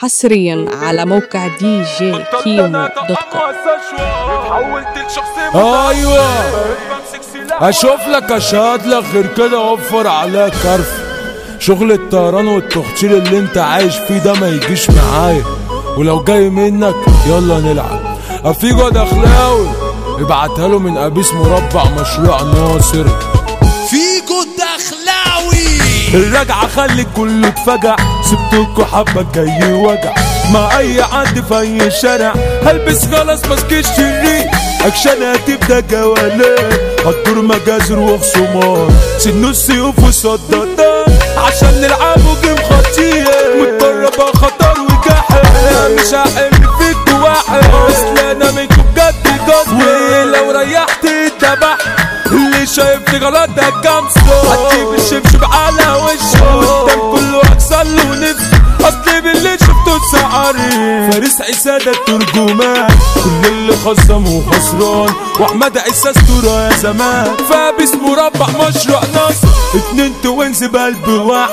حصريا على موقع دي جي كيمو dot com. أيوه. أشوف لك أشهد لك غير كده أوفر عليك كرف شغل الطيران والتخطير اللي أنت عايش فيه ده ما يجيش معايا. ولو جاي منك يلا نلعب. أفيجو دخلاوي. ابعتها له من أبيس مربع مشروع ناصر. فيجو الدخلاوي الرجعة خلي كله اتفجع. سبتلكوا حبة جاي وجع. مع أي عد في أي شارع. هلبس خلاص ماسك الشريط أكشن هتبدا جولات هتدور مجازر وخصومات. سنو السيوف وصدادات عشان نلعبوا جيم خطير. متدربة خطر وجاحد مش هحل فيك واحد. أصل أنا منكم بجد جد ولو ريحت اتبعت اللي شايفني غلط ده فارس عيسى ده الترجمان. كل اللي خصمه خسران. وأحمد عيسى أسطورة يا زمان. فابس مربع مشروع نصر اتنين twins بقلب واحد.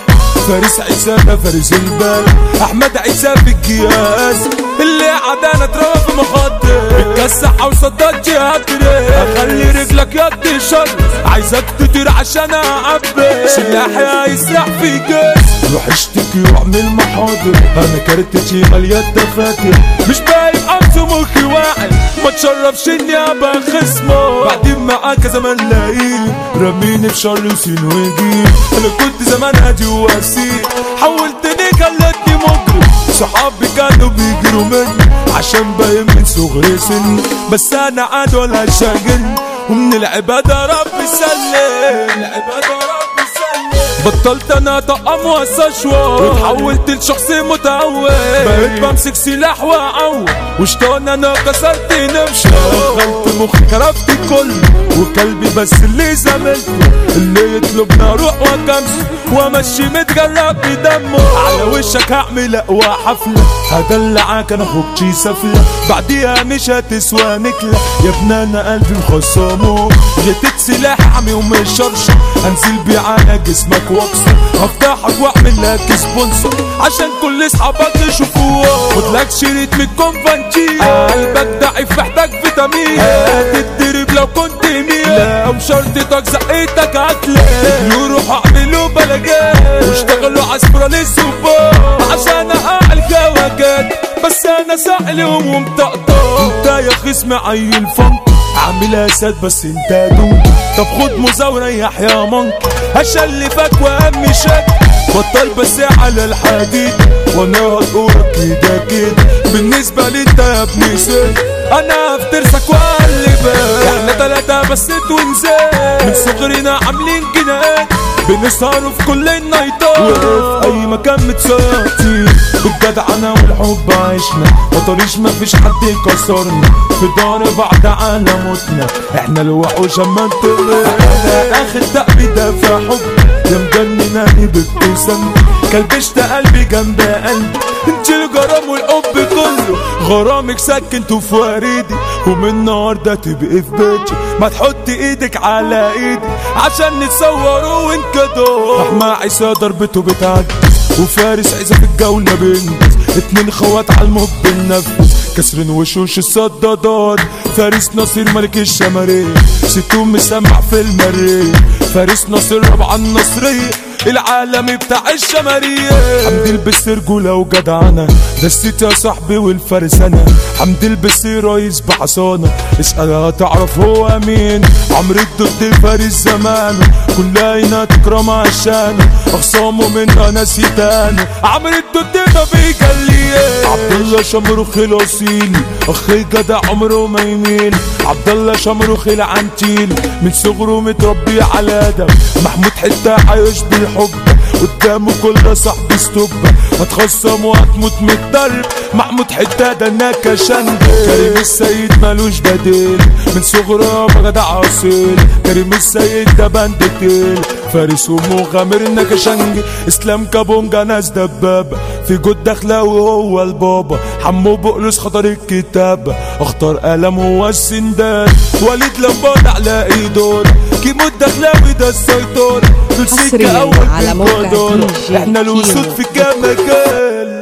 فارس عيسى ده فارس البال أحمد عيسى في الكياس اللي عدانا اترمى في مخدر بتكسح وصدات جهات أخلي رجلك يد شر عايزك تطير عشان اعبي سلاحي هيسرح في جسم روح اشتكي واعمل محاضر أنا كارتتي مليان دفاتر. مش باين امس مخي واعي. ما تشرفش اني ابقى خصمه بعدين معاك زمان لاقيني رميني في شر سين وجيل أنا كنت زمان هادي واسير حولتني خلتني مجرم. صحابي كانوا بيجروا مني عشان باين من صغري سني بس أنا عاد ولا شاغلني ومن العبادة ربي سلم. العبادة ربي سلم. بطلت أنا طقم واسشوار وتحولت لشخص متعود. بقيت بمسك سلاح واعور وشطان أنا كسرت نمشي دخلت مخي كرفت الكل وكلبي بس اللي زملته اللي يطلبنا أروح واكمس وأمشي متجرب بدمه. على وشك هعمل أقوى حفلة. هدلعك أنا أخوك سفلة. بعديها مش هتسوى نكلة. يا ابن أنا قلبي مخصمه. غتت سلاح عمي ومش شرشر هنزل بيه على جسمك واكسر هفضحك واعمل لك سبونسر. عشان كل أصحابك يشوفوه. خدلك شريط من الكونفانتي قلبك ضعيف محتاج فيتامين. هتتضرب لو كنت مين لو شرطتك زقيتك هتلاقي. يروحوا أعملوا بلاجات. واشتغلوا عسكرة للسوبر. عشان اقع الجواجات بس أنا سائلهم ومطقطق انت يا خصم عيل فنك عامل اسد بس انت دوب. طب خد مزاورة ريح يا منك هشلفك واهم شك بطل بس على الحديد. وأنا هقولك كده كده بالنسبة لي انت يا ابني سن أنا هفترسك وأقلبك. إحنا تلاتة بس توينزات من صغرنا عاملين جنان بنسهروا في كل النايتات وفي أي مكان متساطين بالجدعنة والحب عشنا. مطريش مفيش حد كسرنا في دار بعد على موتنا إحنا الوحوش اما انطلق آخر تقبيده في حب. يا مجنناني بابتسام كلبشت قلبي جنب قلبي. انت الغرام والحب كله. غرامك سكنته في وريدي. ومن النهارده تبقي في بيتي. ما تحط إيدك على ايدي. عشان نتصوروا ونكدوا احمى عيسى ضربته بتعدي وفارس عيسى في الجولة بينجز. اتنين خوات على الموب بننفذ كسرين وشوش الصدادات. فارس نصير ملك الشمارين ستون مسمع في المريخ. فارس نصير ربع النصرية. العالمي بتاع الشمارية حمد البس رجولة وجدعنة دست يا صاحبي والفارس أنا حمد البس رئيس بحصانة اسألها تعرف هو مين. عمرو ضد فارس زمانه كلنا تكرم عشانه. أخصامه منها ناس يتانه عمرو ضد ده بيجليه عبد الله شمروخ الاصيل أخي جدع عمره ما يميل عبد الله شمروخ العنتيل من صغره متربي على ادب محمود حتة عايش بالحب قدامه كل صاحبي ستوب هتخصم وهتموت من الضرب محمود حتة ده نكشنج كريم السيد ملوش بديل. من صغره بجدع اصيل كريم السيد ده بندتيل فارس ومغامر نكشنج إسلام كابونجا ناس دبابه في جود دخلاوي هو البابا حمو بقلص خطر الكتاب. اختار قلم هو السندان. وليد لمبات على ايدون كيمو الدخلاوي ده السيطرة. في السكة أول على موقع إحنا الوسود في الجمجال